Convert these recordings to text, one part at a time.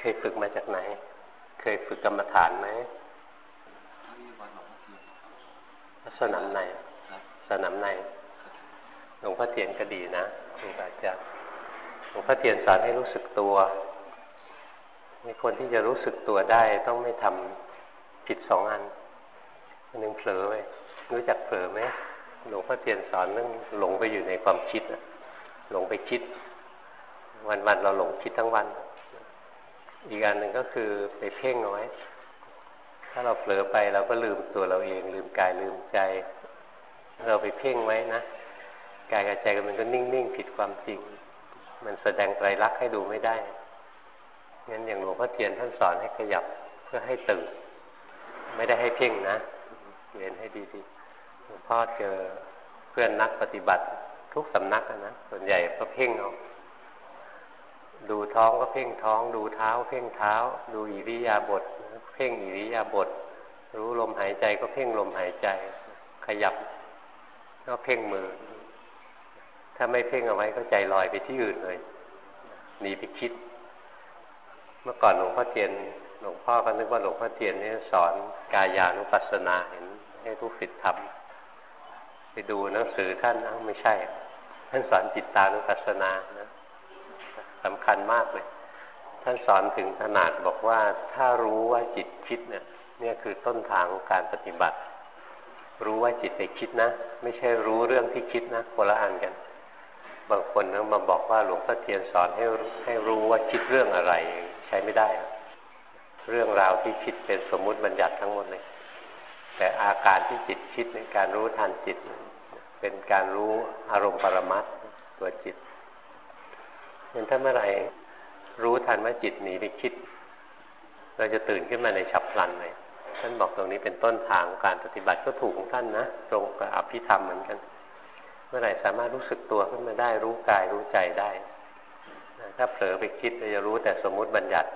เคยฝึกมาจากไหน เคยฝึกกรรมฐานไหมสนามในสนามในหลวงพ่อเทียนก็ดีนะครูบาอาจารย์หลวงพ่อเทียนสอนให้รู้สึกตัวมีคนที่จะรู้สึกตัวได้ต้องไม่ทำผิดสองอันอันหนึ่งเผลอไปรู้จักเผลอไหมหลวงพ่อเทียนสอนเรื่องหลงไปอยู่ในความคิดอะหลงไปคิด วันๆเราหลงคิดทั้งวัน อีกอันหนึ่งก็คือไปเพ่งเอาไว้ถ้าเราเผลอไปเราก็ลืมตัวเราเอง ลืมกายลืมใจ เราไปเพ่งไว้นะกายกับใจมันก็นิ่งๆผิดความจริง มันแสดงไตรลักษณ์ให้ดูไม่ได้งั้นอย่างหลวงพ่อเทียนท่านสอนให้ขยับเพื่อให้ตื่นไม่ได้ให้เพ่งนะเรียนให้ดีๆหลวงพ่อเจอเพื่อนนักปฏิบัติทุกสำนักนะส่วนใหญ่ก็เพ่งเอา ดูท้องก็เพ่งท้อง ดูเท้า เพ่งเท้า ดูอิริยาบถเพ่งอิริยาบถรู้ลมหายใจก็เพ่งลมหายใจ ขยับก็เพ่งมือ ถ้าไม่เพ่งเอาไว้ก็ใจลอยไปที่อื่นเลยหนีไปคิด เมื่อก่อนหลวงพ่อเทียนหลวงพ่อก็นึกว่าหลวงพ่อเทียนนี่สอนกายานุปัสสนาเห็นให้ทุกศิษย์ทำไปดูหนังสือท่านนะไม่ใช่ ท่านสอนจิตตานุปัสสนานะ สำคัญมากเลย ท่านสอนถึงขนาดบอกว่าถ้ารู้ว่าจิตคิดเนี่ย เนี่ยคือต้นทางของการปฏิบัติ รู้ว่าจิตไปคิดนะ ไม่ใช่รู้เรื่องที่คิดนะคนละอันกัน บางคนนะมาบอกว่าหลวงพ่อเทียนสอนให้ให้รู้ว่าคิดเรื่องอะไร ใช้ไม่ได้ เรื่องราวที่คิดเป็นสมมุติบัญญัติทั้งหมดเลยแต่อาการที่จิตคิดในการรู้ทันจิต เป็นการรู้อารมณ์ปรมัตตัวจิต เห็นถ้าเมื่อไหร่รู้ทันว่าจิตหนีไปคิด เราจะตื่นขึ้นมาในฉับพลันเลยท่านบอกตรงนี้เป็นต้นทางการปฏิบัติก็ถูกของท่านนะตรงกับอภิธรรมเหมือนกัน เมื่อไหร่สามารถรู้สึกตัวขึ้นมาได้ รู้กายรู้ใจได้ถ้าเผลอไปคิดเราจะรู้แต่สมมุติบัญญัติ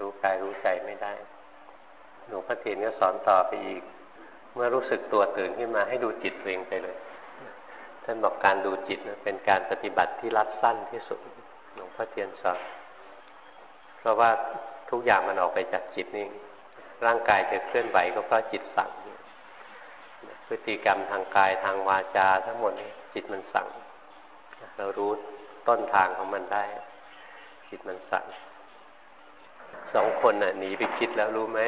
รู้กายรู้ใจไม่ได้ หลวงพ่อเทียนก็สอนต่อไปอีก เมื่อรู้สึกตัวตื่นขึ้นมาให้ดูจิตเองไปเลย ท่านบอกการดูจิตเป็นการปฏิบัติที่รัดสั้นที่สุด หลวงพ่อเทียนสอนเพราะว่าทุกอย่างมันออกไปจากจิตนี่ร่างกายจะเคลื่อนไหวก็เพราะจิตสั่งพฤติกรรมทางกายทางวาจาทั้งหมดจิตมันสั่ง เรารู้ต้นทางของมันได้ จิตมันสั่งสองคนน่ะหนีไปคิดแล้วรู้ไหม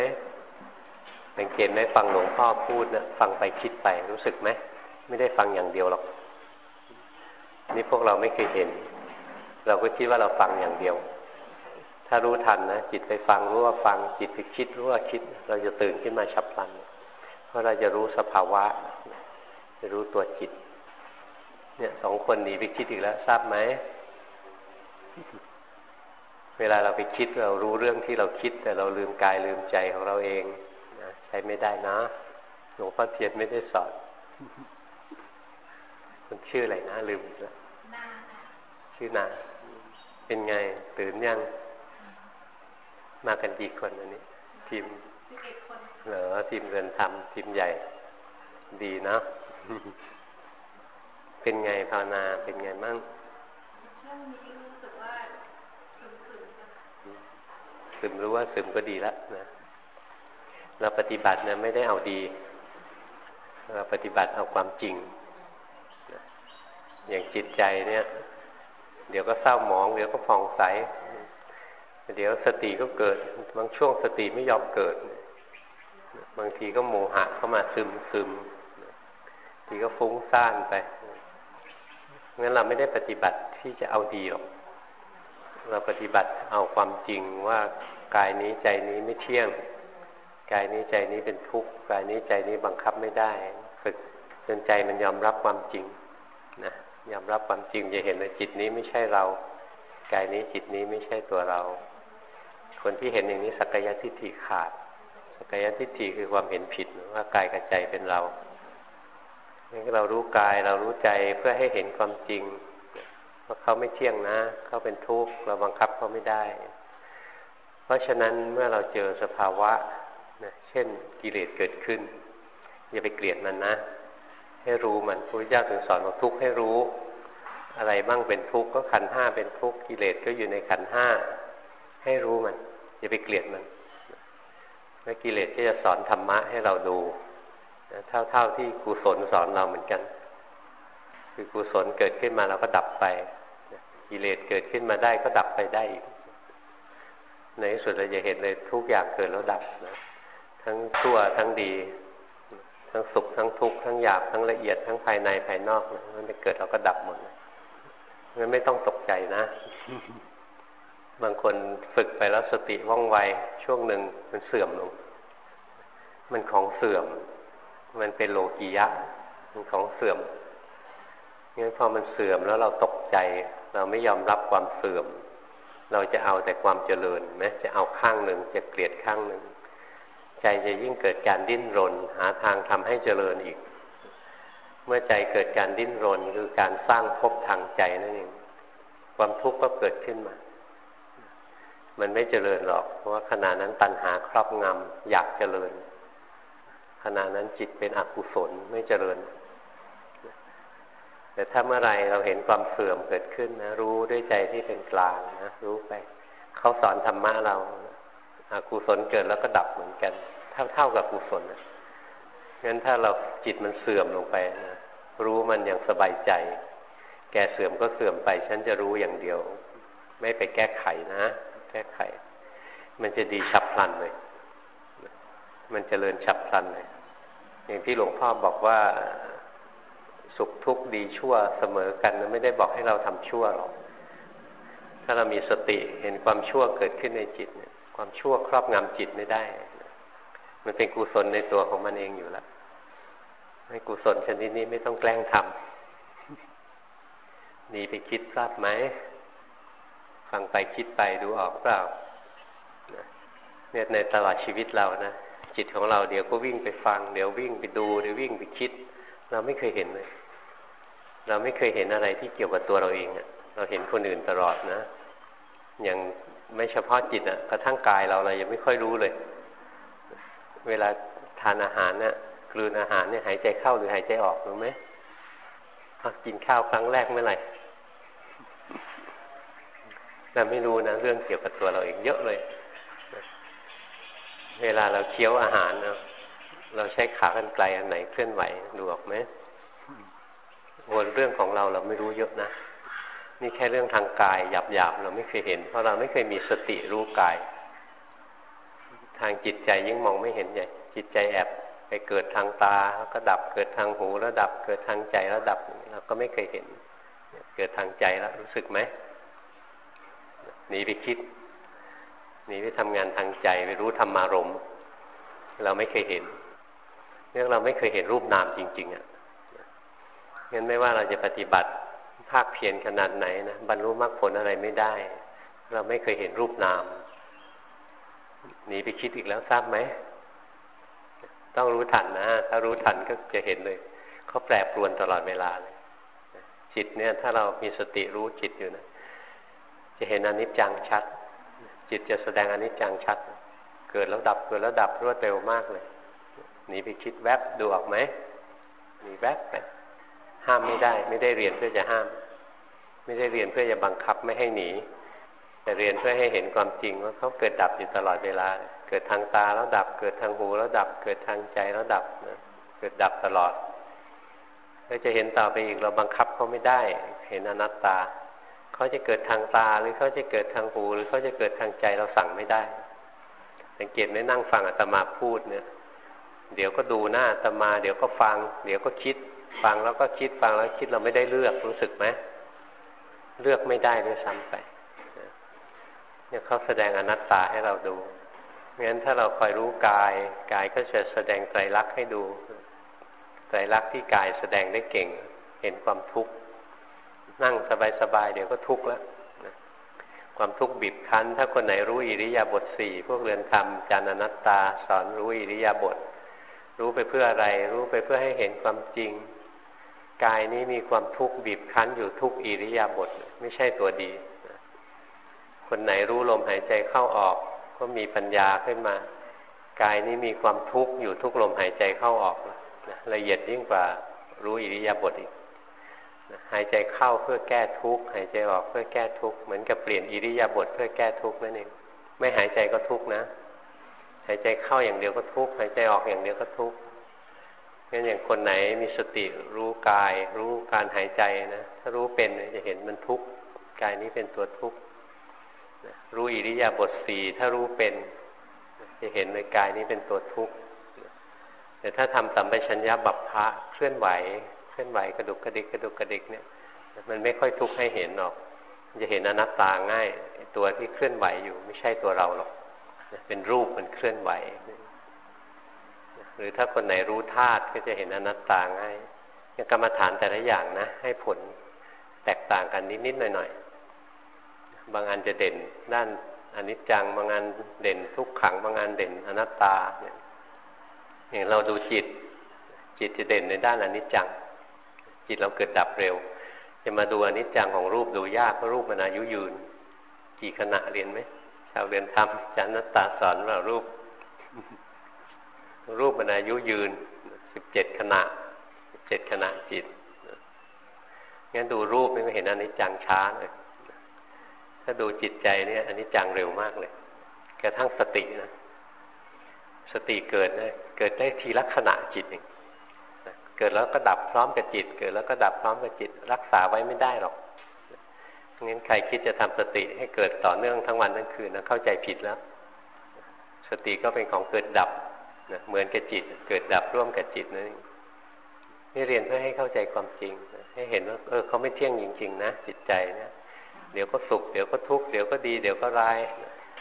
สังเกตไหมฟังหลวงพ่อพูดนะฟังไปคิดไปรู้สึกไหมไม่ได้ฟังอย่างเดียวหรอก นี่พวกเราไม่เคยเห็น เราก็คิดว่าเราฟังอย่างเดียว ถ้ารู้ทันนะจิตไปฟังรู้ว่าฟังจิตไปคิดรู้ว่าคิด เราจะตื่นขึ้นมาฉับพลัน เพราะเราจะรู้สภาวะจะรู้ตัวจิต เนี่ยสองคนหนีไปคิดอีกแล้ว ทราบไหมเวลาเราไปคิดเรารู้เรื่องที่เราคิด แต่เราลืมกายลืมใจของเราเองนะใช้ไม่ได้นะหลวงพ่อเทียนไม่ได้สอนคุณชื่ออะไรนะลืมแล้วชื่อนา เป็นไง ตื่นยัง มากันกี่คนอันนี้ ทีมเหรอทีมเรือนทำทีมใหญ่ ดีเนาะเป็นไงภาวนาเป็นไงมั่งซึมรู้ว่าซึมก็ดีแล้วนะ เราปฏิบัติเนี่ยไม่ได้เอาดี เราปฏิบัติเอาความจริง อย่างจิตใจเนี่ย เดี๋ยวก็เศร้าหมอง เดี๋ยวก็ผ่องใส เดี๋ยวสติก็เกิด บางช่วงสติไม่ยอมเกิด บางทีก็โมหะเข้ามาซึมซึมทีก็ฟุ้งซ่านไปงั้นเราไม่ได้ปฏิบัติที่จะเอาดีหรอก เราปฏิบัติเอาความจริงว่ากายนี้ใจนี้ไม่เที่ยง กายนี้ใจนี้เป็นทุกข์ กายนี้ใจนี้บังคับไม่ได้ ฝึกจนใจมันยอมรับความจริงนะ ยอมรับความจริงจะเห็นว่าจิตนี้ไม่ใช่เรากายนี้จิตนี้ไม่ใช่ตัวเรา คนที่เห็นอย่างนี้สักยะทิฏฐิขาด สักยะทิฏฐิคือความเห็นผิดว่ากายกับใจเป็นเรานี่เรารู้กายเรารู้ใจเพื่อให้เห็นความจริงว่าเขาไม่เที่ยงนะ เขาเป็นทุกข์เราบังคับเขาไม่ได้ เพราะฉะนั้นเมื่อเราเจอสภาวะนะเช่นกิเลสเกิดขึ้นอย่าไปเกลียดมันนะ ให้รู้มันพระเจ้าถึงสอนว่าทุกข์ให้รู้ อะไรบ้างเป็นทุกข์ก็ขันห้าเป็นทุกข์กิเลสก็อยู่ในขันห้าให้รู้มัน อย่าไปเกลียดมันแล้วกิเลสก็จะสอนธรรมะให้เราดูเท่าเท่าที่กุศลสอนเราเหมือนกัน คือกุศลเกิดขึ้นมาเราก็ดับไปกิเลสเกิดขึ้นมาได้ก็ดับไปได้อีกในที่สุดเราจะเห็นเลยทุกอย่างเกิดแล้วดับนะทั้งชั่วทั้งดี ทั้งสุขทั้งทุกข์ทั้งหยาบทั้งละเอียดทั้งภายในภายนอกนะมันเกิดเราก็ดับหมดมันไม่ต้องตกใจนะ บางคนฝึกไปแล้วสติว่องไวช่วงหนึ่งมันเสื่อมลง มันของเสื่อม มันเป็นโลกียะ มันของเสื่อมงั้นพอมันเสื่อมแล้วเราตกใจ เราไม่ยอมรับความเสื่อม เราจะเอาแต่ความเจริญไหมจะเอาข้างหนึ่งจะเกลียดข้างหนึ่ง ใจจะยิ่งเกิดการดิ้นรน หาทางทำให้เจริญอีก เมื่อใจเกิดการดิ้นรนคือการสร้างภพทางใจนั่นเองความทุกข์ก็เกิดขึ้นมา มันไม่เจริญหรอก เพราะว่าขณะนั้นตัณหาครอบงำอยากเจริญ ขณะนั้นจิตเป็นอกุศลไม่เจริญ แต่ถ้าเมื่อไรเราเห็นความเสื่อมเกิดขึ้นนะรู้ด้วยใจที่เป็นกลางนะรู้ไป เขาสอนธรรมะเรา อกุศลเกิดแล้วก็ดับเหมือนกัน เท่าเท่ากับกุศลนะงั้นถ้าเราจิตมันเสื่อมลงไปนะรู้มันอย่างสบายใจ แกเสื่อมก็เสื่อมไป ฉันจะรู้อย่างเดียว ไม่ไปแก้ไขนะ แก้ไข มันจะดีฉับพลันเลย มันจเจริญฉับพลันเลย อย่างที่หลวงพ่อบอกว่าสุขทุกข์ดีชั่วเสมอกันไม่ได้บอกให้เราทำชั่วหรอก ถ้าเรามีสติเห็นความชั่วเกิดขึ้นในจิตเนี่ย ความชั่วครอบงำจิตไม่ได้ มันเป็นกุศลในตัวของมันเองอยู่แล้วให้กุศลชนิดนี้ไม่ต้องแกล้งทำหนีไปคิดทราบไหมฟังไปคิดไปดูออกเปล่าเนี่ยในตลอดชีวิตเรานะจิตของเราเดี๋ยวก็วิ่งไปฟัง เดี๋ยววิ่งไปดู เดี๋ยววิ่งไปคิด เราไม่เคยเห็นเลย เราไม่เคยเห็นอะไรที่เกี่ยวกับตัวเราเองอะเราเห็นคนอื่นตลอดนะ อย่าง ไม่เฉพาะจิตอะกระทั่งกายเราเรายังไม่ค่อยรู้เลย เวลาทานอาหารเนี่ยกลืนอาหารเนี่ยหายใจเข้าหรือหายใจออกรู้ไหมกินข้าวครั้งแรกเมื่อไหร่เราไม่รู้นะเรื่องเกี่ยวกับตัวเราเองเยอะเลย เวลาเราเคี้ยวอาหารเราใช้ขากันไกลอันไหนเคลื่อนไหวดูออกไหมวนเรื่องของเราเราไม่รู้เยอะนะ นี่แค่เรื่องทางกายหยาบๆเราไม่เคยเห็น เพราะเราไม่เคยมีสติรู้กาย ทางจิตใจยิ่งมองไม่เห็นใหญ่จิตใจแอบไปเกิดทางตาแล้วก็ดับเกิดทางหูแล้วดับเกิดทางใจแล้วดับเราก็ไม่เคยเห็น เกิดทางใจแล้วรู้สึกไหมหนีไปคิดหนีไปทำงานทางใจไปรู้ธรรมารมเราไม่เคยเห็นเนื่องเราไม่เคยเห็นรูปนามจริง ๆอะงั้นไม่ว่าเราจะปฏิบัติ ภาคเพียรขนาดไหนนะบรรลุมรรคผลอะไรไม่ได้ เราไม่เคยเห็นรูปนามหนีไปคิดอีกแล้วทราบไหมต้องรู้ทันนะถ้ารู้ทันก็จะเห็นเลยเขาแปรปรวนตลอดเวลาเลยจิตเนี่ย ถ้าเรามีสติรู้จิตอยู่นะจะเห็นอนิจจังชัด จิตจะแสดงอนิจจังชัด เกิดแล้วดับเกิดแล้วดับรวดเร็วมากเลยหนีไปคิดแวบดูออกไหมหนีแวบไป ห้ามไม่ได้ ไม่ได้เรียนเพื่อจะห้าม ไม่ได้เรียนเพื่อจะบังคับไม่ให้หนี แต่เรียนเพื่อให้เห็นความจริงว่าเขาเกิดดับอยู่ตลอดเวลา เกิดทางตาแล้วดับ เกิดทางหูแล้วดับ เกิดทางใจแล้วดับนะเกิดดับตลอดเราจะเห็นต่อไปอีกเราบังคับเขาไม่ได้ เห็นอนัตตาเขาจะเกิดทางตาหรือเขาจะเกิดทางหู หรือเขาจะเกิดทางใจเราสั่งไม่ได้ สังเกตไหมนั่งฟังอาตมาพูดเนี่ย เดี๋ยวก็ดูหน้าอาตมา เดี๋ยวก็ฟัง เดี๋ยวก็คิด ฟังแล้วก็คิดฟังแล้วคิดเราไม่ได้เลือกรู้สึกไหมเลือกไม่ได้ด้วยซ้ำไปเนี่ยเขาแสดงอนัตตาให้เราดูงั้นถ้าเราคอยรู้กาย กายก็จะแสดงไตรลักษณ์ให้ดูไตรลักษณ์ที่กายแสดงได้เก่ง เห็นความทุกข์นั่งสบายๆเดี๋ยวก็ทุกข์แล้วความทุกข์บีบคั้น ถ้าคนไหนรู้อิริยาบถสี่พวกเรือนธรรมจานานัตตา สอนรู้อิริยาบถรู้ไปเพื่ออะไร รู้ไปเพื่อให้เห็นความจริง กายนี้มีความทุกข์บีบคั้นอยู่ทุกอิริยาบถไม่ใช่ตัวดี คนไหนรู้ลมหายใจเข้าออก ก็มีปัญญาขึ้นมา กายนี้มีความทุกข์อยู่ทุกลมหายใจเข้าออกละเอียดยิ่งกว่ารู้อิริยาบถอีกหายใจเข้าเพื่อแก้ทุกข์หายใจออกเพื่อแก้ทุกข์เหมือนกับเปลี่ยนอิริยาบถเพื่อแก้ทุกข์นั่นเองไม่หายใจก็ทุกข์นะ หายใจเข้าอย่างเดียวก็ทุกข์หายใจออกอย่างเดียวก็ทุกข์ งั้นอย่างคนไหนมีสติรู้กาย รู้การหายใจนะถ้ารู้เป็นจะเห็นมันทุกข์กายนี้เป็นตัวทุกข์รู้อิริยาบถสี่ถ้ารู้เป็น จะเห็นในกายนี้เป็นตัวทุกข์แต่ถ้าทำสัมปชัญญะบัพพะเคลื่อนไหว เคลื่อนไหวกระดุกกระดิกกระดุกกระดิกเนี่ย มันไม่ค่อยทุกข์ให้เห็นหรอกจะเห็นอนัตตาง่าย ตัวที่เคลื่อนไหวอยู่ไม่ใช่ตัวเราหรอกเป็นรูปมันเคลื่อนไหว รือถ้าคนไหนรู้ธาตุก็จะเห็นอนัตตาง่ายกรรมฐานแต่ละอย่างนะ ให้ผลแตกต่างกันนิดๆหน่อยๆบางอันจะเด่นด้านอนิจจังบางอันเด่นทุกขังบางอันเด่นอนัตตาเนี่ยอย่างเราดูจิต จิตจะเด่นในด้านอนิจจัง จิตเราเกิดดับเร็ว จะมาดูอนิจจังของรูปดูยากเพราะรูปมันอายุยืน กี่ขณะเรียนไหมชาวเรียนทำจันนัตตาสอนว่ารูป รูปมันอายุยืนสิบเจ็ดขณะสิบเจ็ดขณะจิตงั้นดูรูปไม่เห็นอนิจจังช้าเลยถ้าดูจิตใจเนี่ยอนิจจังเร็วมากเลยกระทั่งสตินะสติเกิดนะเกิดได้ทีลักษณะจิตเองเกิดแล้วก็ดับพร้อมกับจิต เกิดแล้วก็ดับพร้อมกับจิต รักษาไว้ไม่ได้หรอกงั้นใครคิดจะทำสติให้เกิดต่อเนื่องทั้งวันทั้งคืนนะเข้าใจผิดแล้ว สติก็เป็นของเกิดดับ นะเหมือนกับจิต เกิดดับร่วมกับจิตนั่นนี่เรียนเพื่อให้เข้าใจความจริง ให้เห็นว่า เออเขาไม่เที่ยงจริง ๆ นะจิตใจเนะเดี๋ยวก็สุข เดี๋ยวก็ทุกข์เดี๋ยวก็ดี เดี๋ยวก็ร้าย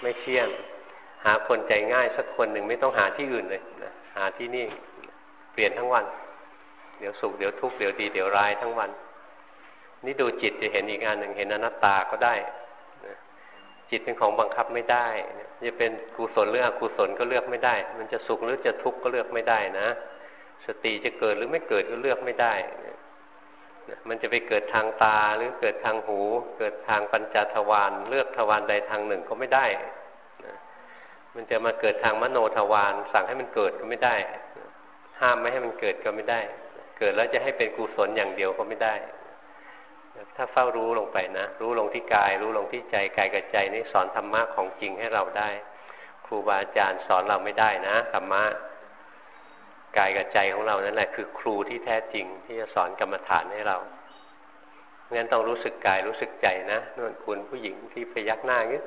ไม่เที่ยง หาคนใจง่ายสักคนหนึ่งไม่ต้องหาที่อื่นเลยนะหาที่นี่เปลี่ยนทั้งวัน เดี๋ยวสุขเดี๋ยวทุกข์เดี๋ยวดีเดี๋ยวร้ายทั้งวัน นี่ดูจิตจะเห็นอีกอันหนึ่งเห็นอนัตตาก็ได้ จิตเป็นของบังคับไม่ได้จะเป็นกุศลหรืออกุศลก็เลือกไม่ได้ มันจะสุขหรือจะทุกข์ก็เลือกไม่ได้นะ สติจะเกิดหรือไม่เกิดก็เลือกไม่ได้ มันจะไปเกิดทางตาหรือเกิดทางหู เกิดทางปัญจทวารเลือกทวารใดทางหนึ่งก็ไม่ได้ มันจะมาเกิดทางมโนทวารสั่งให้มันเกิดก็ไม่ได้ ห้ามไม่ให้มันเกิดก็ไม่ได้ เกิดแล้วจะให้เป็นกุศลอย่างเดียวก็ไม่ได้ ถ้าเฝ้ารู้ลงไปนะ รู้ลงที่กาย รู้ลงที่ใจกายกับใจนี่สอนธรรมะของจริงให้เราได้ ครูบาอาจารย์สอนเราไม่ได้นะธรรมะกายกับใจของเรานั่นแหละคือครูที่แท้จริงที่จะสอนกรรมฐานให้เรางั้นต้องรู้สึกกายรู้สึกใจนะนวลคุณผู้หญิงที่พยักหน้าเงี้ย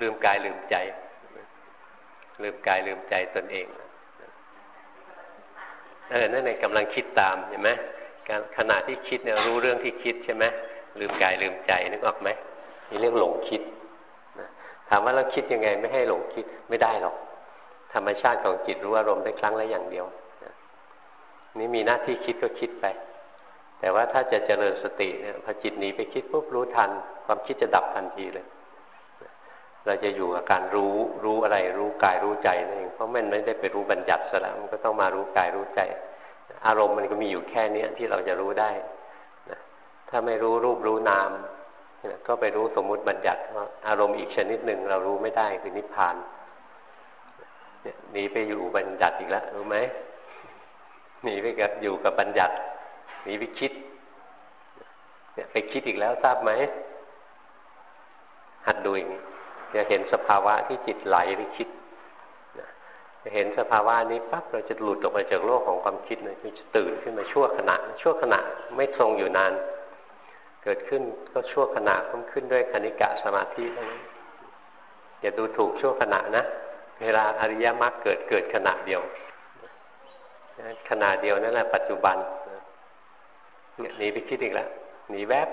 ลืมกายลืมใจ ลืมกายลืมใจตนเองเออนั่นเองกำลังคิดตามเห็นไหม ขณะที่คิดเนี่ยรู้เรื่องที่คิดใช่ไหมลืมกายลืมใจนึกออกไหมนี่เรียกหลงคิดนะถามว่าเราคิดยังไงไม่ให้หลงคิดไม่ได้หรอก ธรรมชาติของจิตรู้อารมณ์ได้ครั้งละอย่างเดียวนะนี่มีหน้าที่คิดก็คิดไป แต่ว่าถ้าจะเจริญสติเนี่ยพอจิตหนีไปคิดปุ๊บรู้ทัน ความคิดจะดับทันทีเลย เราจะอยู่กับการรู้รู้อะไรรู้กายรู้ใจนั่นเองเพราะมันไม่ได้ไปรู้บัญญัติซะแล้วมันก็ต้องมารู้กายรู้ใจ อารมณ์มันก็มีอยู่แค่เนี้ยที่เราจะรู้ได้นะถ้าไม่รู้รูปรู้นามก็ไปรู้สมมุติบัญญัติว่าอารมณ์อีกชนิดหนึ่งเรารู้ไม่ได้คือนิพพานหนีไปอยู่บัญญัติอีกแล้วรู้ไหมหนีไปกับอยู่กับบัญญัติหนีไปคิดเนี่ยไปคิดอีกแล้วทราบไหมหัดดูเองจะเห็นสภาวะที่จิตไหลไปคิด เห็นสภาวะนี้ปั๊บเราจะหลุดออกมาจากโลกของความคิดเลยจะตื่นขึ้นมาชั่วขณะ ชั่วขณะไม่ทรงอยู่นาน เกิดขึ้นก็ชั่วขณะขึ้นขึ้นด้วยคณิกะสมาธิเท่านั้อย่าดูถูกชั่วขณะนะ เวลาอริยมรรคเกิดเกิดขณะเดียวขณะเดียวนั่นแหละปัจจุบันหนีไปคิดอีกแล้วหนีแวบ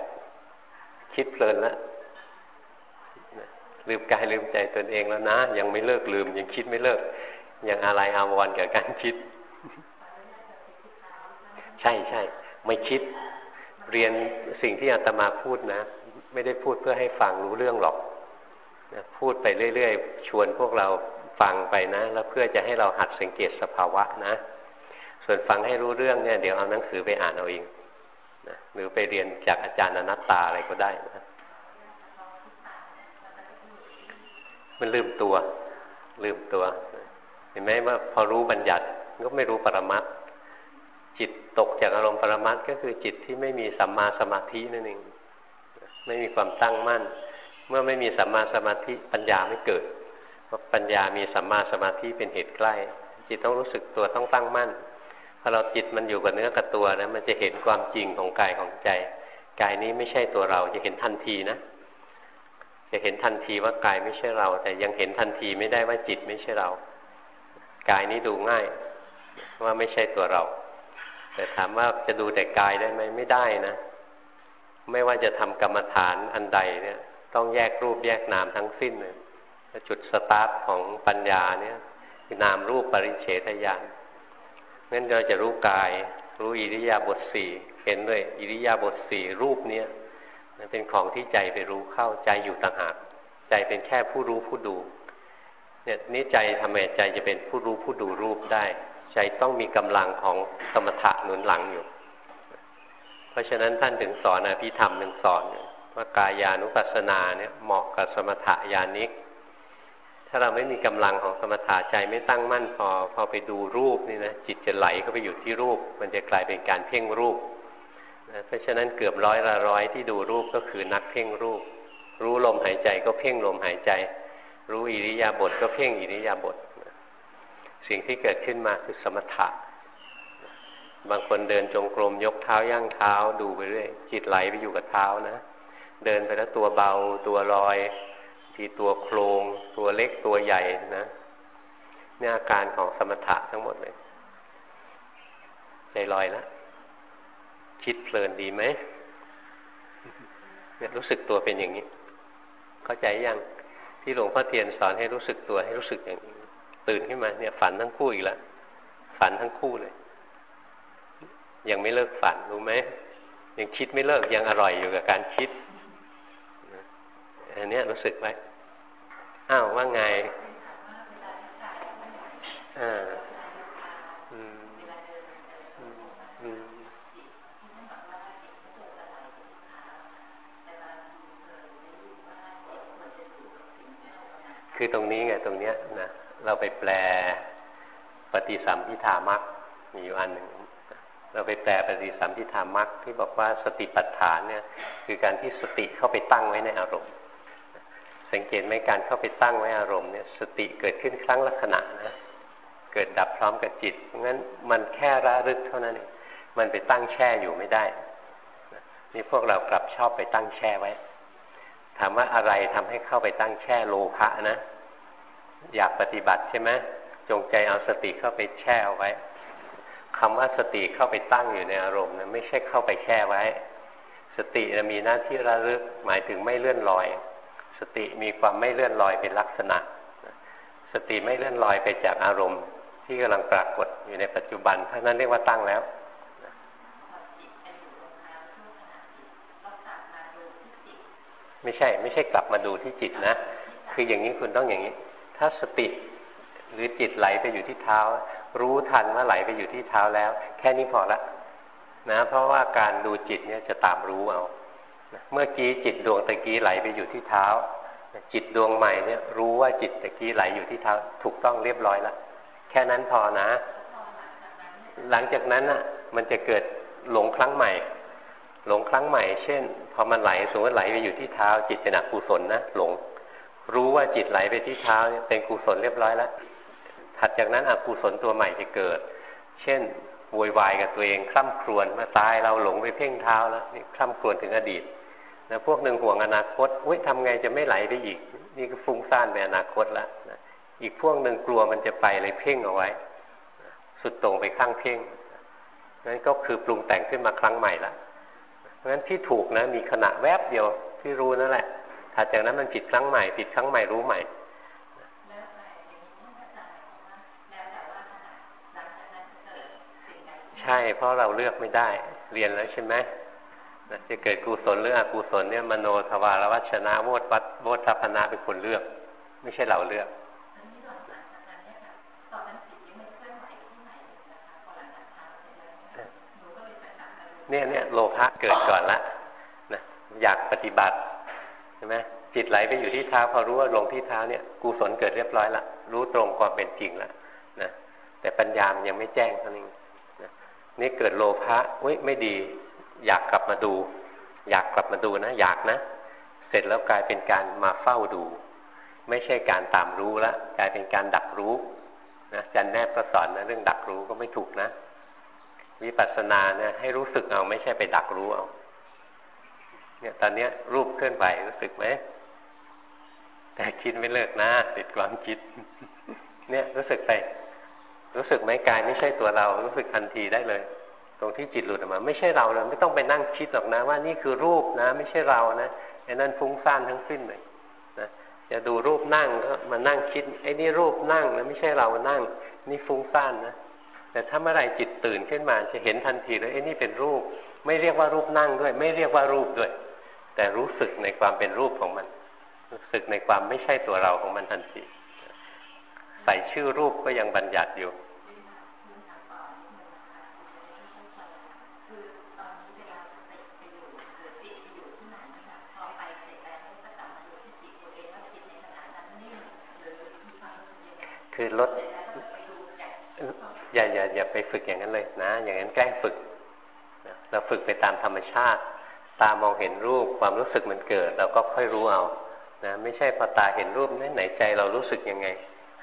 คิดเพลินแล้วลืมกายลืมใจตนเองแล้วนะ ยังไม่เลิกลืม ยังคิดไม่เลิก ยังอะไรอาวรกับการคิด ใช่ใช่ไม่คิด เรียนสิ่งที่อาตมาพูดนะ ไม่ได้พูดเพื่อให้ฟังรู้เรื่องหรอกนะพูดไปเรื่อยๆ ชวนพวกเราฟังไปนะ แล้วเพื่อจะให้เราหัดสังเกตสภาวะนะ ส่วนฟังให้รู้เรื่องเนี่ยเดี๋ยวเอาหนังสือไปอ่านเอาเองนะหรือไปเรียนจากอาจารย์อนัตตาอะไรก็ได้นะมันลืมตัว ลืมตัว ห็นไหมว่าพอรู้บัญญัติก็ไม่รู้ปรมัตจิตตกจากอารมณ์ปรมัตก็คือจิตที่ไม่มีสัมมาสมาธินั่นเองไม่มีความตั้งมั่น เมื่อไม่มีสัมมาสมาธิปัญญาไม่เกิด เพราะปัญญามีสัมมาสมาธิเป็นเหตุใกล้ จิตต้องรู้สึกตัวต้องตั้งมั่นพอเราจิตมันอยู่กับเนื้อกับตัวนะมันจะเห็นความจริงของกายของใจกายนี้ไม่ใช่ตัวเราจะเห็นทันทีนะ จะเห็นทันทีว่ากายไม่ใช่เรา แต่ยังเห็นทันทีไม่ได้ว่าจิตไม่ใช่เรา กายนี้ดูง่าย ว่าไม่ใช่ตัวเรา แต่ถามว่าจะดูแต่กายได้ไหมไม่ได้นะ ไม่ว่าจะทำกรรมฐานอันใดเนี่ย ต้องแยกรูปแยกนามทั้งสิ้นเลยจุดสตาร์ทของปัญญาเนี่ยคือนามรูปปริเฉทญาณงั้นเราจะรู้กาย รู้อิริยาบถสี่เห็นด้วยอิริยาบถสี่รูปเนี้ยมันเป็นของที่ใจไปรู้เข้าใจอยู่ต่างหากใจเป็นแค่ผู้รู้ผู้ดู เนี่ยนี่ใจทำไมใจจะเป็นผู้รู้ผู้ดูรูปได้ ใจต้องมีกำลังของสมถะหนุนหลังอยู่ เพราะฉะนั้นท่านถึงสอนอภิธรรมหนึ่งสอนว่ากายานุปัสสนาเนี่ยเหมาะกับสมถะญาณิก ถ้าเราไม่มีกำลังของสมถะใจไม่ตั้งมั่นพอพอไปดูรูปนี่นะจิตจะไหลเข้าไปอยู่ที่รูป มันจะกลายเป็นการเพ่งรูปนะเพราะฉะนั้นเกือบร้อยละร้อยที่ดูรูปก็คือนักเพ่งรูป รู้ลมหายใจก็เพ่งลมหายใจ รู้อิริยาบถก็เพ่งอิริยาบถสิ่งที่เกิดขึ้นมาคือสมถะ บางคนเดินจงกรมยกเท้าย่างเท้าดูไปเรื่อยจิตไหลไปอยู่กับเท้านะ เดินไปแล้วตัวเบาตัวลอย ทีตัวโครง ตัวเล็กตัวใหญ่นะนี่อาการของสมถะทั้งหมดเลยใจลอยแล้วคิดเพลินดีไหมเนี่ยรู้สึกตัวเป็นอย่างนี้ เข้าใจยัง ที่หลวงพ่อเทียนสอนให้รู้สึกตัวให้รู้สึกอย่างนี้ตื่นขึ้นมาเนี่ย ฝันทั้งคู่อีกแล้วฝันทั้งคู่เลย ยังไม่เลิกฝันรู้ไหมยังคิดไม่เลิกยังอร่อยอยู่กับการคิดอันนี้รู้สึกไว้อ้าวว่าไงอ่า อืม อืม คือตรงนี้ไงตรงเนี้ยนะเราไปแปลปฏิสัมพิธามักมีอยู่อันหนึ่งเราไปแปลปฏิสัมพิธามักที่บอกว่าสติปัฏฐานเนี่ย คือการที่สติเข้าไปตั้งไว้ในอารมณ์ สังเกตไหมการเข้าไปตั้งไว้อารมณ์เนี่ยสติเกิดขึ้นครั้งละขณะนะเกิดดับพร้อมกับจิตงั้นมันแค่ระลึกเท่านั้นเองมันไปตั้งแช่อยู่ไม่ได้นี่พวกเรากลับชอบไปตั้งแช่ไว้ ถามว่าอะไรทำให้เข้าไปตั้งแช่โลภะนะ อยากปฏิบัติใช่ไหมจงใจเอาสติเข้าไปแช่ไว้คำว่าสติเข้าไปตั้งอยู่ในอารมณ์นะไม่ใช่เข้าไปแช่ไว้ สติมีหน้าที่ระลึกหมายถึงไม่เลื่อนลอย สติมีความไม่เลื่อนลอยเป็นลักษณะ สติไม่เลื่อนลอยไปจากอารมณ์ ที่กำลังปรากฏอยู่ในปัจจุบันเท่านั้นเรียกว่าตั้งแล้ว ไม่ใช่ ไม่ใช่กลับมาดูที่จิตนะ คืออย่างนี้คุณต้องอย่างนี้ ถ้าสติหรือจิตไหลไปอยู่ที่เท้า รู้ทันว่าไหลไปอยู่ที่เท้าแล้ว แค่นี้พอละนะ เพราะว่าการดูจิตเนี่ยจะตามรู้เอาเมื่อกี้จิตดวงตะกี้ไหลไปอยู่ที่เท้า จิตดวงใหม่เนี่ย รู้ว่าจิตตะกี้ไหลอยู่ที่เท้า ถูกต้องเรียบร้อยแล้วแค่นั้นพอนะ หลังจากนั้นอะ มันจะเกิดหลงครั้งใหม่ หลงครั้งใหม่เช่น พอมันไหลสมมติไหลไปอยู่ที่เท้า จิตเป็นอกุศลนะหลง รู้ว่าจิตไหลไปที่เท้าเป็นกุศลเรียบร้อยแล้วถัดจากนั้นอกุศลตัวใหม่จะเกิด เช่นโวยวายกับตัวเองคร่ำครวญมาตายเราหลงไปเพ่งเท้าแล้วนี่คร่ำครวญถึงอดีตนะพวกหนึ่งห่วงอนาคตอุ้ยทำไงจะไม่ไหลไปอีก นี่ก็ฟุ้งซ่านไปอนาคตแล้วนะอีกพวกหนึ่งกลัวมันจะไปเลยเพ่งเอาไว้ สุดตรงไปข้างเพ่งนั้นก็คือปรุงแต่งขึ้นมาครั้งใหม่ละ ราะฉะนั้นที่ถูกนะ มีขณะแวบเดียวที่รู้นั่นแหละถัดจากนั้นมันผิดครั้งใหม่ผิดครั้งใหม่รู้ใหม่ใช่เพราะเราเลือกไม่ได้ เรียนแล้วใช่ไหมจะเกิดกุศลหรืออกุศลเนี่ยมโนทวารวัชนะโวตวัดโวทัพนาเป็นคนเลือก ไม่ใช่เราเลือก เนี่ยเนี่ยโลภะเกิดก่อนละนะอยากปฏิบัติใช่ไหมจิตไหลไปอยู่ที่เท้าพอรู้ว่าลงที่เท้าเนี่ยกุศลเกิดเรียบร้อยละรู้ตรงความเป็นจริงละนะแต่ปัญญามันยังไม่แจ้งเท่านั้นนี่เกิดโลภะอุ้ยไม่ดี อยากกลับมาดู อยากกลับมาดูนะ อยากนะ เสร็จแล้วกลายเป็นการมาเฝ้าดู ไม่ใช่การตามรู้ละกลายเป็นการดักรู้นะจันแนบก็สอนนะเรื่องดักรู้ก็ไม่ถูกนะ วิปัสสนาเนี่ยให้รู้สึกเอาไม่ใช่ไปดักรู้เอาเนี่ยตอนเนี้ย รูปเคลื่อนไหวรู้สึกไหมแต่คิดไม่เลิกนะติดความคิด เนี่ยรู้สึกไป รู้สึกไหมกายไม่ใช่ตัวเรา รู้สึกทันทีได้เลย ตรงที่จิตหลุดออกมา ไม่ใช่เราเลยไม่ต้องไปนั่งคิดหรอกนะ ว่านี่คือรูปนะ ไม่ใช่เรานะไอ้นั่นฟุ้งซ่านทั้งสิ้นเลยนะจะดูรูปนั่งก็มานั่งคิดไอ้นี่รูปนั่งนะไม่ใช่เรานั่ง นี่ฟุ้งซ่านนะ แต่ถ้าเมื่อไรจิตตื่นขึ้นมาจะเห็นทันทีเลยไอ้นี่เป็นรูป ไม่เรียกว่ารูปนั่งด้วย ไม่เรียกว่ารูปด้วย แต่รู้สึกในความเป็นรูปของมัน รู้สึกในความไม่ใช่ตัวเราของมันทันที ใส่ชื่อรูปก็ยังบัญญัติอยู่คือลด อย่าอย่าอย่าไปฝึกอย่างนั้นเลยนะ อย่างนั้นแกล้งฝึกเราฝึกไปตามธรรมชาติ ตามองเห็นรูปความรู้สึกมันเกิด เราก็ค่อยรู้เอานะไม่ใช่พอตาเห็นรูปนี่ไหนใจเรารู้สึกยังไง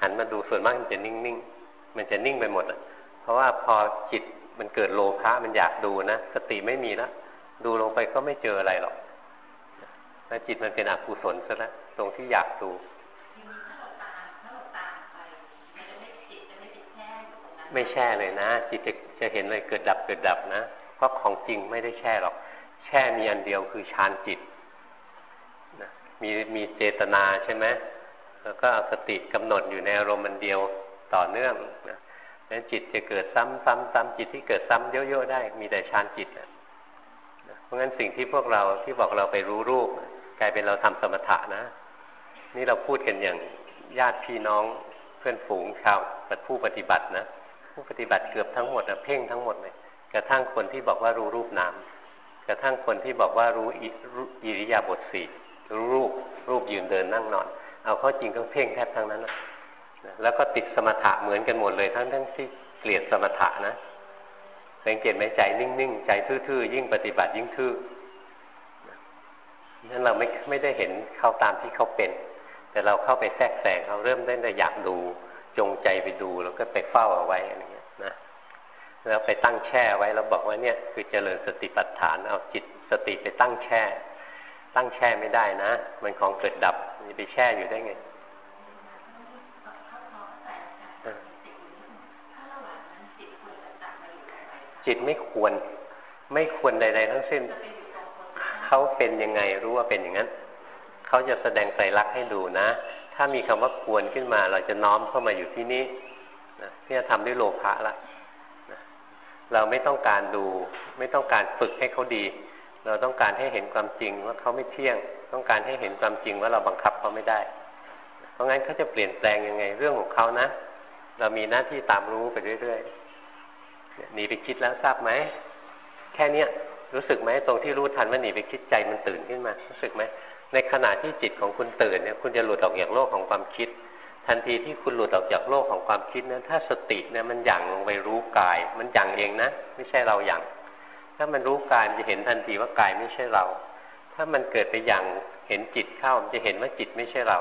หันมาดูส่วนมากมันจะนิ่งๆมันจะนิ่งไปหมดอะเพราะว่าพอจิตมันเกิดโลภะมันอยากดูนะสติไม่มีแล้วดูลงไปก็ไม่เจออะไรหรอกแล้วจิตมันเป็นอกุศลซะแล้วตรงที่อยากดู ไม่แช่เลยนะ จิตจะจะเห็นเลยเกิดดับเกิดดับนะ เพราะของจริงไม่ได้แช่หรอก แช่มีอันเดียวคือฌานจิตนะมีมีเจตนาใช่ไหมแล้วก็สติกำหนดอยู่ในอารมณ์มันเดียวต่อเนื่องนะนั้นจิตจะเกิดซ้ำซ้ำซ้ำจิตที่เกิดซ้ำเยอะๆได้ มีแต่ฌานจิตนะเพราะงั้นสิ่งที่พวกเราที่บอกเราไปรู้รูป กลายเป็นเราทำสมถะนะ นี่เราพูดกันอย่างญาติพี่น้องเพื่อนฝูงชาวผู้ปฏิบัตินะ ผู้ปฏิบัติเกือบทั้งหมดเพ่งทั้งหมดเลยกระทั่งคนที่บอกว่ารู้รูปนามกระทั่งคนที่บอกว่ารู้อิริยาบถสี่รู้รูปรูปยืนเดินนั่งนอน เอาเข้าจริงก็เพ่งแทบทั้งนั้นนะแล้วก็ติดสมถะเหมือนกันหมดเลยทั้งทั้งที่เกลียดสมถะนะสังเกตไหมใจนิ่งๆใจทื่อๆยิ่งปฏิบัติยิ่งทื่อนั้นเราไม่ไม่ได้เห็นเขาตามที่เขาเป็น แต่เราเข้าไปแทรกแซงเขาเริ่มได้แต่อยากดู จงใจไปดูแล้วก็ไปเฝ้าเอาไว้อะไรเงี้ยนะแล้วไปตั้งแช่ไว้แล้วบอกว่าเนี่ยคือเจริญสติปัฏฐานเอาจิตสติไปตั้งแช่ ตั้งแช่ไม่ได้นะ มันของเกิดดับจะไปแช่อยู่ได้ไงจิตไม่ควร ไม่ควรใด ๆ ทั้งสิ้นเขาเป็นยังไงรู้ว่าเป็นอย่างนั้นเขาจะแสดงใจรักให้ดูนะ ถ้ามีคำว่าควรขึ้นมา เราจะน้อมเข้ามาอยู่ที่นี้นะที่จะทำด้วยโลภะละนะเราไม่ต้องการดู ไม่ต้องการฝึกให้เขาดี เราต้องการให้เห็นความจริงว่าเขาไม่เที่ยง ต้องการให้เห็นความจริงว่าเราบังคับเขาไม่ได้ เพราะงั้นเขาจะเปลี่ยนแปลงยังไงเรื่องของเขานะเรามีหน้าที่ตามรู้ไปเรื่อยๆหนีไปคิดแล้วทราบไหมแค่เนี้ยรู้สึกไหมตรงที่รู้ทันว่าหนีไปคิดใจมันตื่นขึ้นมา รู้สึกไหม ในขณะที่จิตของคุณตื่นเนี่ยคุณจะหลุดออกจากโลกของความคิด ทันทีที่คุณหลุดออกจากโลกของความคิดนั้นถ้าสติเนี่ยมันหยั่งลงไปรู้กาย มันหยั่งเองนะ ไม่ใช่เราหยั่งถ้ามันรู้กายมันจะเห็นทันทีว่ากายไม่ใช่เรา ถ้ามันเกิดไปหยั่งเห็นจิตเข้ามันจะเห็นว่าจิตไม่ใช่เรา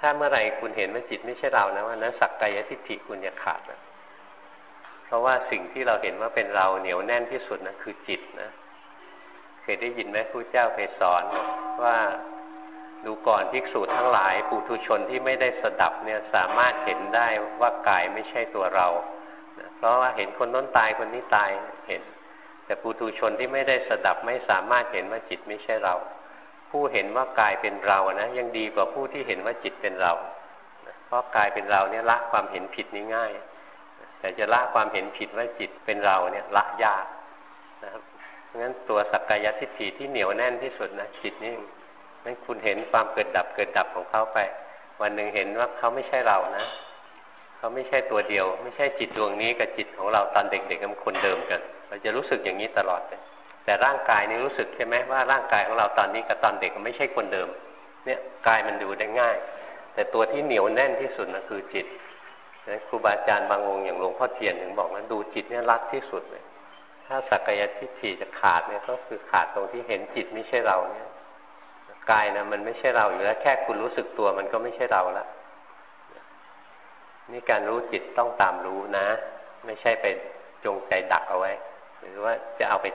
ถ้าเมื่อไหร่คุณเห็นว่าจิตไม่ใช่เรานะว่านั้นสักกายทิฏฐิคุณจะขาดนะเพราะว่าสิ่งที่เราเห็นว่าเป็นเราเหนียวแน่นที่สุดนะคือจิตนะ เคยได้ยินไหมครูเจ้าเคยสอนว่าดูก่อนภิกษุทั้งหลายปุถุชนที่ไม่ได้สดับเนี่ยสามารถเห็นได้ว่ากายไม่ใช่ตัวเรา เพราะว่าเห็นคนน้นตายคนนี้ตายเห็น แต่ปุถุชนที่ไม่ได้สดับไม่สามารถเห็นว่าจิตไม่ใช่เรา ผู้เห็นว่ากายเป็นเรานะยังดีกว่าผู้ที่เห็นว่าจิตเป็นเรา เพราะกายเป็นเราเนี่ยละความเห็นผิดนี้ง่าย แต่จะละความเห็นผิดว่าจิตเป็นเราเนี่ยละยากนะครับ งั้นตัวสักกายทิฏฐิที่เหนียวแน่นที่สุดนะจิตนี่นั่นคุณเห็นความเกิดดับเกิดดับของเขาไป วันหนึ่งเห็นว่าเขาไม่ใช่เรานะเขาไม่ใช่ตัวเดียว ไม่ใช่จิตดวงนี้กับจิตของเราตอนเด็กๆมันคนเดิมกัน เราจะรู้สึกอย่างนี้ตลอดเลยแต่ร่างกายนี่รู้สึกใช่ไหมว่าร่างกายของเราตอนนี้กับตอนเด็กไม่ใช่คนเดิม เนี่ยกายมันดูได้ง่าย แต่ตัวที่เหนียวแน่นที่สุดนะคือจิตครูบาอาจารย์บางองค์อย่างหลวงพ่อเทียนถึงบอกว่าดูจิตเนี่ยรักที่สุดเลย ถ้าสักกายทิฏฐิจะขาดเนี่ยก็คือขาดตรงที่เห็นจิตไม่ใช่เราเนี่ยกายนะมันไม่ใช่เราอยู่แล้ว แค่คุณรู้สึกตัวมันก็ไม่ใช่เราละนี่การรู้จิตต้องตามรู้นะ ไม่ใช่ไปจงใจดักเอาไว้ หรือว่าจะเอาไป